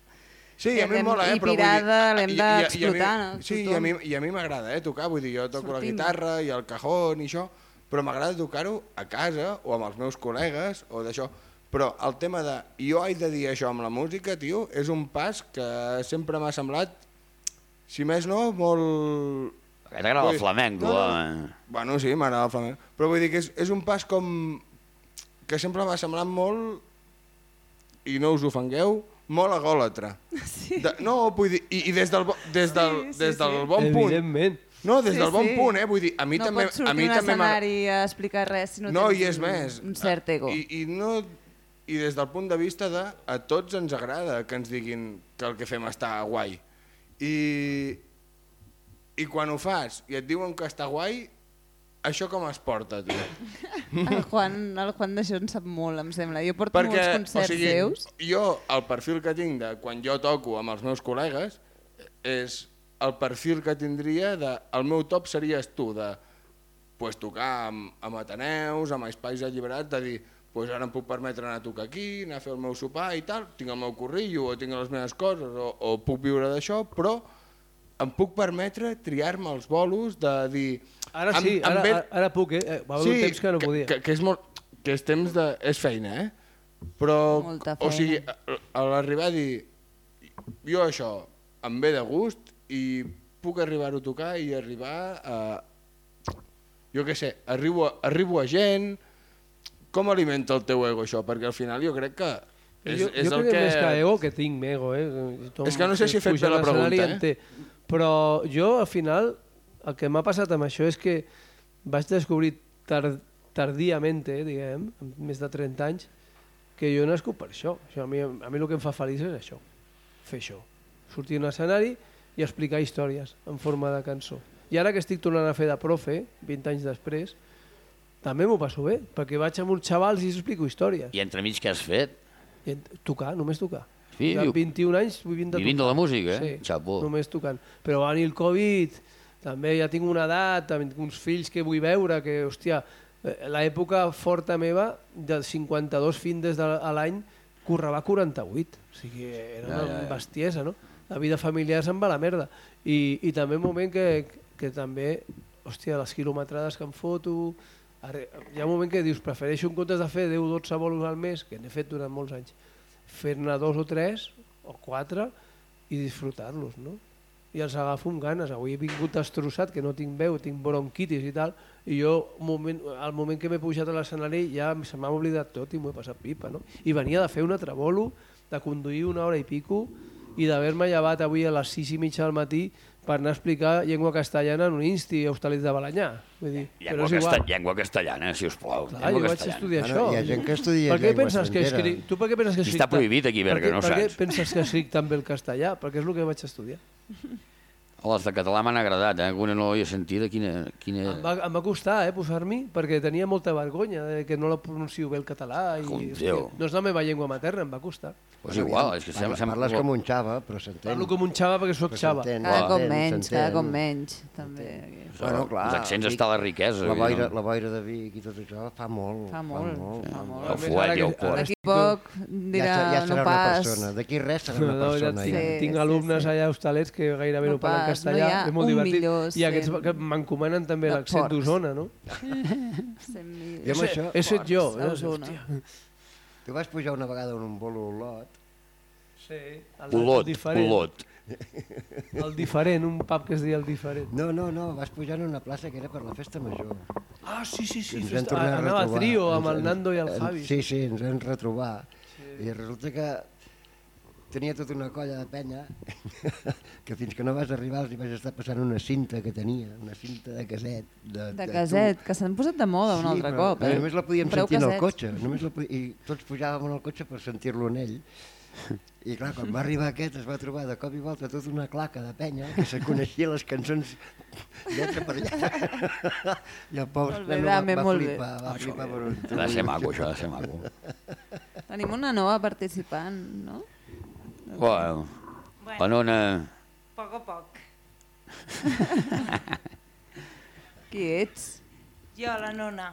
Sí, a mi em mola, eh? i pirada dir- l'hem i- i- i a mi- d'explotar, no? Sí, i a Tothom. mi, i a mi m'agrada, eh? Tocar, vull dir, jo toco la Sortim. guitarra i el cajón i això, però m'agrada tocar-ho a casa o amb els meus col·legues o d'això. Però el tema de jo haig de dir això amb la música, tio, és un pas que sempre m'ha semblat, si més no, molt Que t'agrada Vull el flamenc, tu, no, no. Bueno, sí, m'agrada el flamenc. Però vull dir que és, és un pas com... que sempre m'ha semblat molt, i no us ofengueu, molt agòlatra. Sí. De, no, vull dir, i, i des del, bo- des del, Sí, sí, des del sí. bon punt. Evidentment. No, des Sí, del bon sí. punt, eh? Vull dir, a mi no també... pots sortir a mi a un també escenari a explicar res si no, no, tens i és un, més. un cert ego. I, i, no, I des del punt de vista de a tots ens agrada que ens diguin que el que fem està guai. I, i quan ho fas i et diuen que està guai, això com es porta, tu? El Juan, el Juan d'això en sap molt, em sembla. Jo porto Perquè, molts o concerts sigui, seus. jo, el perfil que tinc de quan jo toco amb els meus col·legues és el perfil que tindria de... El meu top series tu, de pues, tocar amb, amb Ateneus, amb espais alliberats, de dir pues ara em puc permetre anar a tocar aquí, anar a fer el meu sopar i tal, tinc el meu currillo o tinc les meves coses o, o puc viure d'això, però em puc permetre triar-me els bolos de dir... Ara em- sí, em ara, ve- ara, ara puc, eh? Va haver un temps que no podia. Que, que, és molt, que és temps de... és feina, eh? Però, Molta o sigui, a, a l'arribar a dir jo això em ve de gust i puc arribar-ho a tocar i arribar a... Jo què sé, arribo, a- arribo a gent... Com alimenta el teu ego això? Perquè al final jo crec que és, jo, és jo el crec que... més que ego que tinc ego, eh? Tothom És que no sé si he fet bé la pregunta, eh? té. Però jo, al final, el que m'ha passat amb això és que vaig descobrir tard, tardíament, eh, diguem, amb més de 30 anys, que jo nascut per això. això a, mi, a mi el que em fa feliç és això, fer això. Sortir a un escenari i explicar històries en forma de cançó. I ara que estic tornant a fer de profe, 20 anys després, també m'ho passo bé, perquè vaig amb uns xavals i els explico històries. I entremig què has fet? I tocar, només tocar. Sí, de diu- 21 anys vivint de Vivint de tocar. la música, eh? Sí, Xapó. només tocant. Però va venir el Covid, també ja tinc una edat, també tinc uns fills que vull veure, que, hòstia, eh, l'època forta meva, del 52 fins des de l'any, currava 48. O sigui, era Ja, una ja, ja. bestiesa, no? La vida familiar se'n va a la merda. I, i també un moment que, que també, hòstia, les quilometrades que em foto... Hi ha un moment que dius, prefereixo en comptes de fer 10-12 bolos al mes, que n'he fet durant molts anys, fer-ne dos o tres o quatre i disfrutar-los, no? I els agafo amb ganes. Avui he vingut destrossat, que no tinc veu, tinc bronquitis i tal, i jo, moment, al moment que m'he pujat a l'escenari, ja se m'ha oblidat tot i m'ho he passat pipa, no? I venia de fer un altre bolo, de conduir una hora i pico, i d'haver-me llevat avui a les sis i mitja del matí per anar a explicar llengua castellana en un insti a Hostalets de Balanyà. Vull dir, però Llengua, és igual. casta llengua castellana, si us plau. Clar, llengua jo vaig castellana. estudiar Bueno, això. hi ha gent que estudia per què llengua penses que escric, tu per què penses que escric està tan- prohibit aquí, Berga, per què, no per què saps? penses que escric tan bé el castellà? Perquè és el que vaig estudiar. *laughs* Les de català m'han agradat, eh? Alguna no l'havia sentida, quina... quina... Em va, em va costar eh, posar-m'hi, perquè tenia molta vergonya de que no la pronuncio bé el català. I, Com Déu. no és la meva llengua materna, em va costar. Pues igual, és que Parla, sembla... parles com un xava, però s'entén. Parlo com un xava perquè sóc xava. Cada cop menys, cada cop menys, també. Bueno, clar, Els accents Vic- està la riquesa. La boira, no? la boira de Vic i tot això fa molt. Fa molt, fa molt. El A més, fuet ara i el cor. Poc Ja, dirà ja serà no una pas... persona. D'aquí res serà No, una persona. veritat, ja. Sí, tinc sí, alumnes sí. allà a Hostalets que gairebé no, No parlen castellà, no és molt divertit. millor I aquests sent- que m'encomanen també l'accent d'Osona, no? *laughs* Jo amb això... He set jo. a Eh? Hòstia. Tu vas pujar una vegada en un bolo a Olot Sí, el, Olot, el diferent, olot. *laughs* El diferent, un pub que es deia el diferent. No, no, no, vas pujar en una plaça que era per la festa major. Ah, sí, sí, sí. Ens Festa, a anava a trio amb Ens- el Nando i el Javi. Sí, sí, ens vam retrobar. I resulta que tenia tota una colla de penya *laughs* que fins que no vas arribar els hi vaig estar passant una cinta que tenia, una cinta de caset. De, De tu. caset, que s'han posat de moda un altre però, cop. però Eh? Només la podíem Compreu sentir en el casets. cotxe. Només la, I tots pujàvem en el cotxe per sentir-lo en ell. I clar, quan va arribar aquest es va trobar de cop i volta tota una claca de penya que se coneixia les cançons lletra per lletra. I el pobre bé, va, va molt flipar, va flipar per un Ha de ser maco, això ha de ser maco. Tenim una nova participant, no? Bueno, Bueno, Panona... poc a poc. *laughs* Qui ets? Jo, la nona.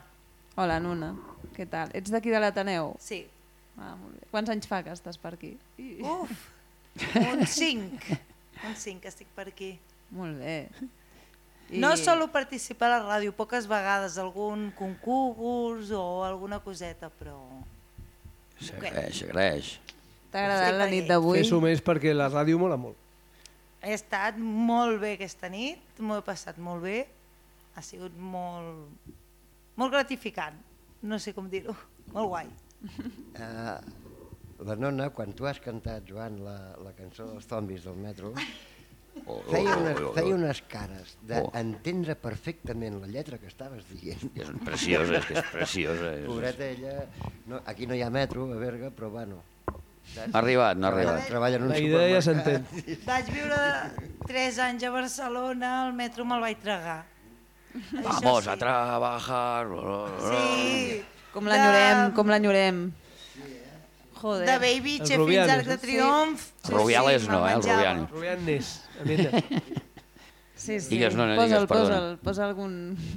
Hola, Nuna. Què tal? Ets d'aquí de l'Ateneu? Sí. Ah, molt bé. Quants anys fa que estàs per aquí? I- Uf, *laughs* un 5. Un 5 que estic per aquí. Molt bé. No solo participar a la ràdio, poques vegades, algun concurs o alguna coseta, però... S'agraeix, s'agraeix. T'ha agradat la nit d'avui? Fes-ho més perquè la ràdio mola molt. he estat molt bé aquesta nit, m'ho he passat molt bé, ha sigut molt, molt gratificant, no sé com dir-ho, molt guai. Uh, la nona, quan tu has cantat, Joan, la, la cançó dels zombis del metro, Oh, feia oh, unes, oh, oh, feia unes cares d'entendre perfectament la lletra que estaves dient. És preciosa, és que és preciosa. És... Pobreta ella, no, aquí no hi ha metro a Berga, però bueno. saps? No ha arribat, no ha arribat. treballa en un La idea ja supermercat. s'entén. *laughs* Vaig viure 3 anys a Barcelona, el metro me'l vaig tragar. Vamos sí. a trabajar. Sí. Com l'enyorem, com l'enyorem. Joder. De Els fins Rubiales, a Arc de no? Triomf. Rubiales no, eh, el. Rubianes. *laughs* Sí, sí. Digues, no, no posa'l, digues, perdona. posa'l, posa algun,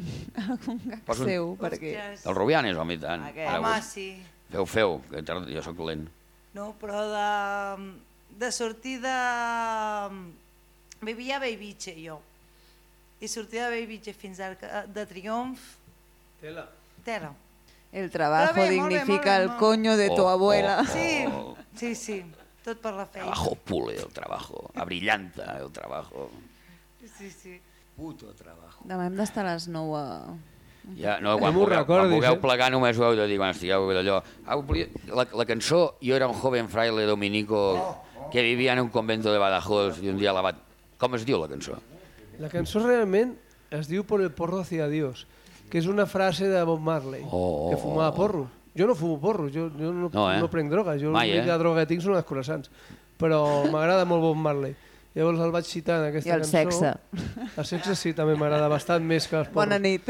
*laughs* algun gag Posa un- seu, perquè... El Rubianes, home, i tant. Aquest. Home, vos- sí. Feu, feu, que jo sóc lent. No, però de, de sortir de... Vivia a Bellvitge, jo. I sortir de Bellvitge fins a Arc de Triomf, Tela. tela. El trabajo bé, molt bé, dignifica molt bé, el coño de tu Oh, abuela. oh, Sí, oh. sí, sí, tot per la feina. Trabajo pule el trabajo, abrillanta el trabajo. Sí, sí. Puto trabajo. Demà hem d'estar a les 9 a... Ja, no, quan, m'ho pugueu, quan recordis, pugueu eh? plegar només ho heu de dir quan estigueu d'allò. Ah, la, la cançó Jo era un joven fraile dominico que vivia en un convento de Badajoz i un dia la va... Com es diu la cançó? La cançó realment es diu Por el porro hacia Dios, que és una frase de Bob Marley, Oh, que fumava porro. Jo no fumo porro, jo, jo no, No, eh? no prenc droga, jo Mai, l'única eh? droga que tinc són els croissants. Però m'agrada molt Bob Marley. Llavors el vaig citar en aquesta I el cançó. sexe. El sexe sí, també m'agrada bastant més que els porros. Bona nit.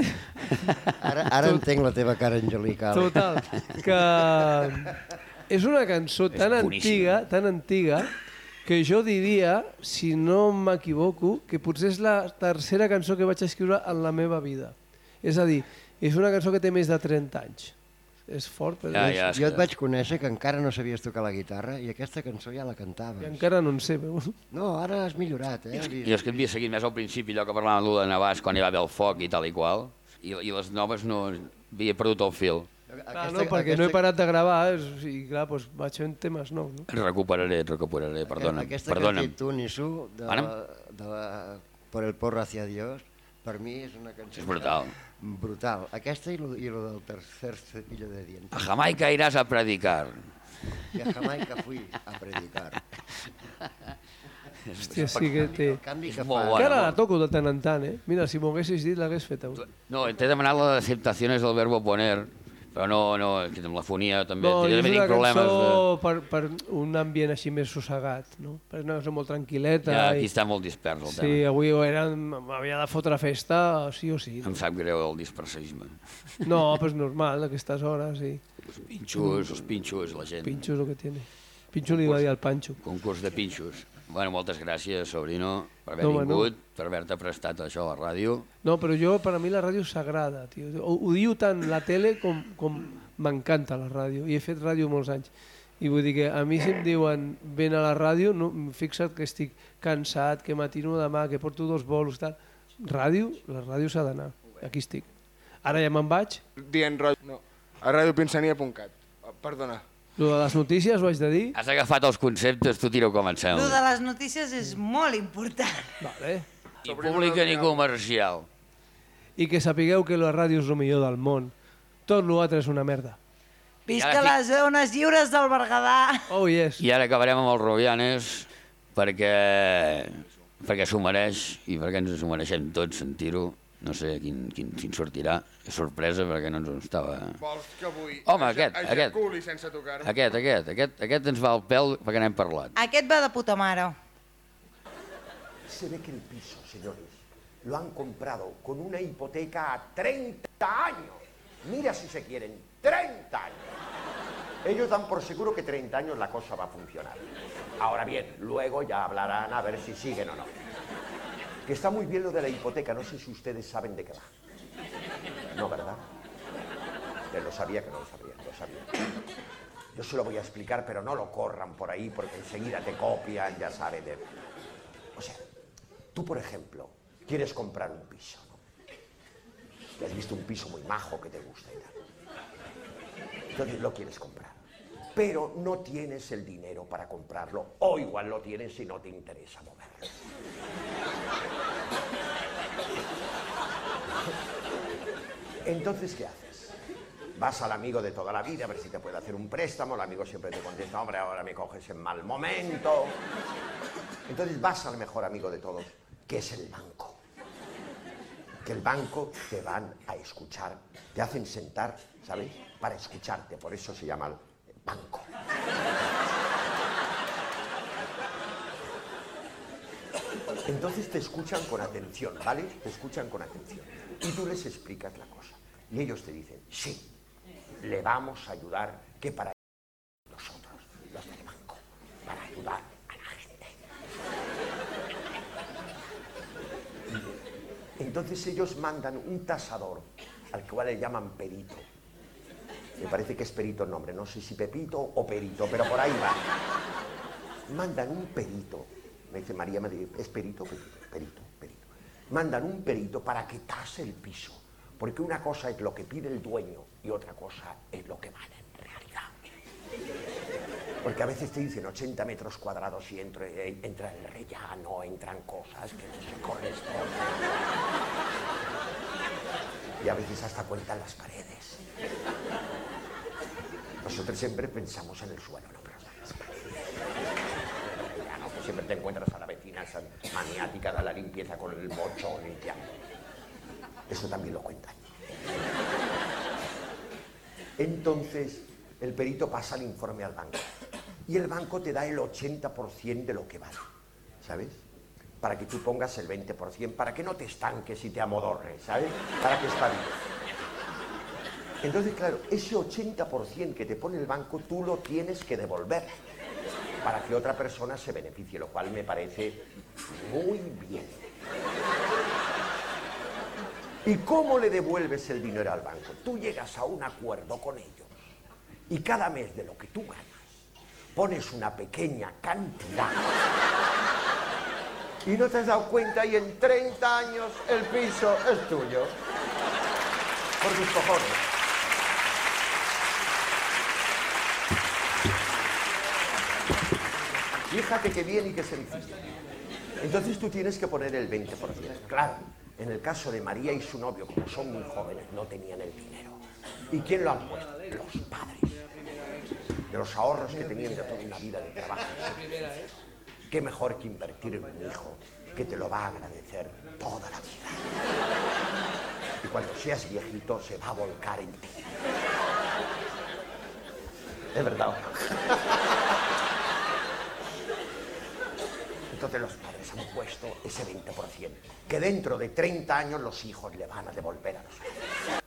Ara, ara entenc la teva cara angelical. Total, que és una cançó tan boníssim. antiga, tan antiga, que jo diria, si no m'equivoco, que potser és la tercera cançó que vaig escriure en la meva vida. És a dir, és una cançó que té més de 30 anys. És fort, però Ja, és... ja. Jo et vaig conèixer que encara no sabies tocar la guitarra i aquesta cançó ja la cantaves. I encara no en sé, però... No, ara has millorat, eh? I és que havia seguit més al principi allò que parlàvem de Navàs quan hi va haver el foc i tal i qual, i, i les noves no havia perdut el fil. Clar, no, perquè no he parat de gravar és, i clar, doncs vaig fent temes nous. No? Et recuperaré, et recuperaré, perdona'm, Aquesta perdona'm. que has dit tu, Nisú, de, la, de la, Por el porro hacia Dios, per mi és una cançó... És brutal. Brutal. Aquesta i lo, i lo del tercer cepillo de dientes. A Jamaica iràs a predicar. Que a Jamaica fui a predicar. Hòstia, sí que té... Que fa... Bueno, ara la molt. toco de tant en tant, eh? Mira, si m'ho haguessis dit, l'hagués fet avui. No, t'he demanat la d'aceptacions del verbo poner, però no, no, que amb la fonia també, No, i també és tinc problemes cançó de... per, per un ambient així més sossegat, no? Per una cançó molt tranquil·leta. Ja, i... aquí està molt dispers el Sí, tema. avui era, m'havia de fotre festa, sí o sí. Em sap greu el dispersisme. No, però és normal, a aquestes hores, sí. Els pinxos, els pinxos, la gent. Pincho és el que tiene. Pincho li va dir al Pancho. Concurs de pinxos. Bueno, moltes gràcies, sobrino, per haver No, vingut, per haver-te prestat això a la ràdio. No, però jo, per a mi la ràdio és sagrada, tio. Ho, ho diu tant la tele com, com m'encanta la ràdio. I he fet ràdio molts anys. I vull dir que a mi si em diuen ven a la ràdio, no, fixa't que estic cansat, que matino demà, que porto dos bolos, tal. Ràdio, la ràdio s'ha d'anar. Aquí estic. Ara ja me'n vaig. Dient ràdio... No, a radiopinsania.cat. Oh, Perdona. Lo de les notícies ho haig de dir. Has agafat els conceptes, tu tira com et Lo de les notícies és molt important. Vale. Ni pública ni comercial. I que sapigueu que la ràdio és el millor del món. Tot l'altre és una merda. Visca les zones lliures del Berguedà. Oh, yes. I ara acabarem amb els Rubianes perquè, perquè s'ho mereix i perquè ens ho mereixem tots sentir-ho. No sé quin, quin, quin sortirà. És sorpresa perquè no ens ho estava... Vols que avui Home, aquest, aquest. ejaculi sense tocar-me? Aquest, aquest, aquest, aquest ens va al pèl perquè n'hem parlat. Aquest va de puta mare. Se ve que el piso, señores, lo han comprado con una hipoteca a 30 años. Mira si se quieren, 30 años. Ellos dan por seguro que 30 años la cosa va a funcionar. Ahora bien, luego ya hablarán a ver si siguen o no. Que está muy bien lo de la hipoteca, no sé si ustedes saben de qué va. No, ¿verdad? Lo sabía que no lo sabía, lo sabía. Yo se lo voy a explicar, pero no lo corran por ahí porque enseguida te copian, ya saben. De... O sea, tú, por ejemplo, quieres comprar un piso, ¿no? Y has visto un piso muy majo que te gusta y tal. Entonces lo quieres comprar. pero no tienes el dinero para comprarlo, o igual lo tienes si no te interesa moverlo. Entonces, ¿qué haces? Vas al amigo de toda la vida a ver si te puede hacer un préstamo, el amigo siempre te contesta, hombre, ahora me coges en mal momento. Entonces vas al mejor amigo de todos, que es el banco. Que el banco te van a escuchar, te hacen sentar, ¿sabes? Para escucharte, por eso se llama el banco. Entonces te escuchan con atención, ¿vale? Te escuchan con atención. Y tú les explicas la cosa. Y ellos te dicen, sí, le vamos a ayudar, que para nosotros, los del banco, para ayudar a la gente. Entonces ellos mandan un tasador, al cual le llaman perito. Me parece que es perito el nombre, no sé si Pepito o Perito, pero por ahí va. Mandan un perito, me dice María, me dice, ¿es perito? Perito, perito, perito. Mandan un perito para que tase el piso, porque una cosa es lo que pide el dueño y otra cosa es lo que vale en realidad. Porque a veces te dicen 80 metros cuadrados y entra, entra el rellano, entran cosas que no se corresponden. Y a veces hasta cuentan las paredes. Nosotros siempre pensamos en el suelo, no, siempre te encuentras a la vecina esa maniática de la limpieza con el mocho limpiando. Eso también lo cuentan. Entonces, el perito pasa el informe al banco. Y el banco te da el 80% de lo que vale, ¿sabes? Para que tú pongas el 20%, para que no te estanques y te amodorres, ¿sabes? Para que espabiles. Entonces, claro, ese 80% que te pone el banco, tú lo tienes que devolver para que otra persona se beneficie, lo cual me parece muy bien. ¿Y cómo le devuelves el dinero al banco? Tú llegas a un acuerdo con ellos y cada mes de lo que tú ganas pones una pequeña cantidad y no te has dado cuenta y en 30 años el piso es tuyo. Por tus cojones. Fíjate qué bien y qué sencillo. Entonces tú tienes que poner el 20%. Claro, en el caso de María y su novio, como son muy jóvenes, no tenían el dinero. ¿Y quién lo han puesto? Los padres. De los ahorros que tenían de toda una vida de trabajo. Qué mejor que invertir en un hijo que te lo va a agradecer toda la vida. Y cuando seas viejito se va a volcar en ti. Es verdad. Entonces los padres han puesto ese 20%, que dentro de 30 años los hijos le van a devolver a los padres.